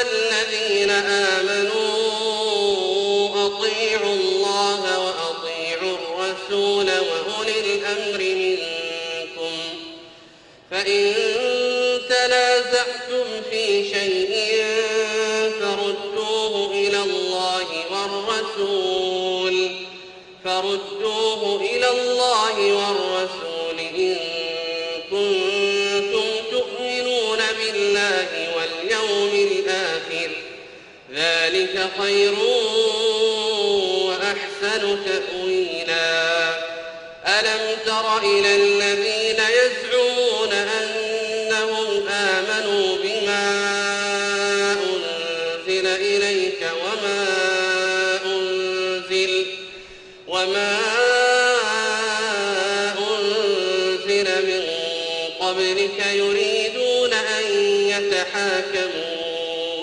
الذين آمنوا أطيعوا الله وأطيعوا الرسول وأولي الأمر منكم. فإن تنازعتم في شيء ذلك خير وأحسن تأويلا ألم تر إلى الذين يزعمون أنهم آمنوا بما أنزل إليك وما أنزل وما أنزل من قبلك يريدون أن يتحاكموا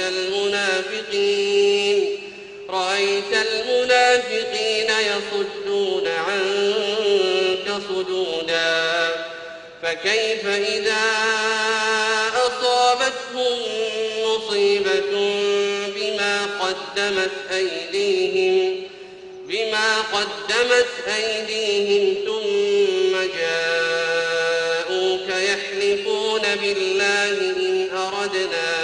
المنافقين رأيت المنافقين يصدون عنك صدودا فكيف إذا أصابتهم مصيبة بما قدمت أيديهم بما قدمت أيديهم ثم جاءوك يحلفون بالله إن أردنا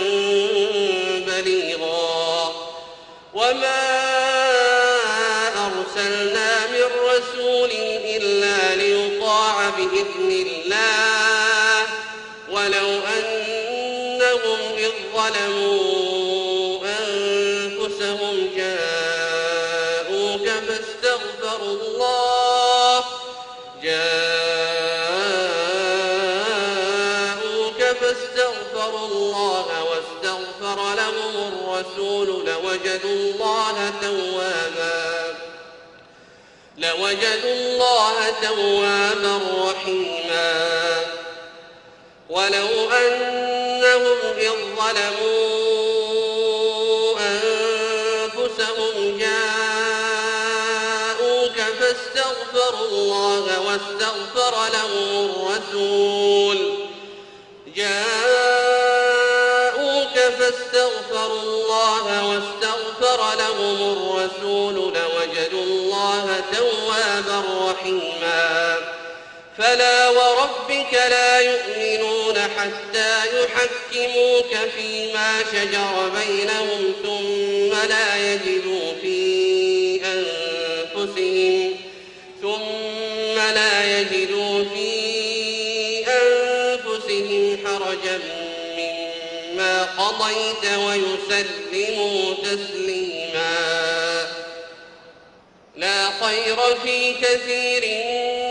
ظلموا أنفسهم جاءوك فاستغفروا الله جاءوك فاستغفروا الله واستغفر لهم الرسول لوجدوا الله توابا لوجدوا الله توابا رحيما. ولو أنهم إذ ظلموا أنفسهم جاءوك فاستغفروا الله واستغفر لهم الرسول. جاءوك فاستغفروا الله واستغفر لهم الرسول لوجدوا الله توابا رحيما. فلا وربك لا يؤمنون حتى يحكموك فيما شجر بينهم ثم لا يجدوا في أنفسهم ثم لا يجدوا في أنفسهم حرجا مما قضيت ويسلموا تسليما. لا خير في كثير من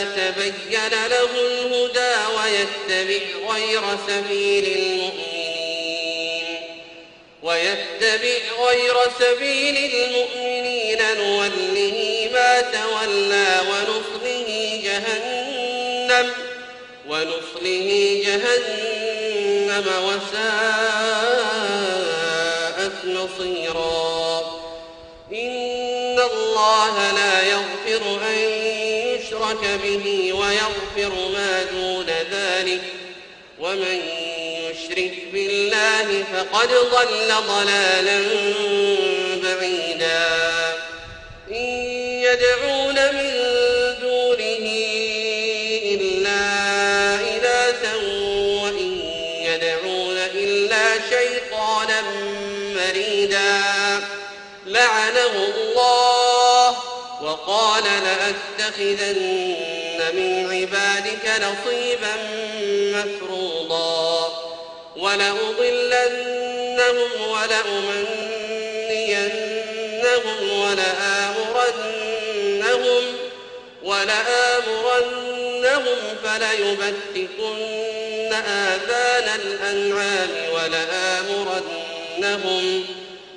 تبين له الهدى ويتبع غير سبيل المؤمنين ويتبع غير سبيل المؤمنين نوله ما تولى ونصله جهنم ونصله جهنم وساءت مصيرا إن الله لا يغفر يشرك به ويغفر ما دون ذلك ومن يشرك بالله فقد ضل ضلالا بعيدا. إن يدعون من دونه إلا إناثا وإن يدعون إلا شيطانا مريدا. لعنه الله وقال لأتخذن من عبادك نصيبا مفروضا ولأضلنهم ولأمنينهم ولآمرنهم ولآمرنهم فليبتكن آذان الأنعام ولآمرنهم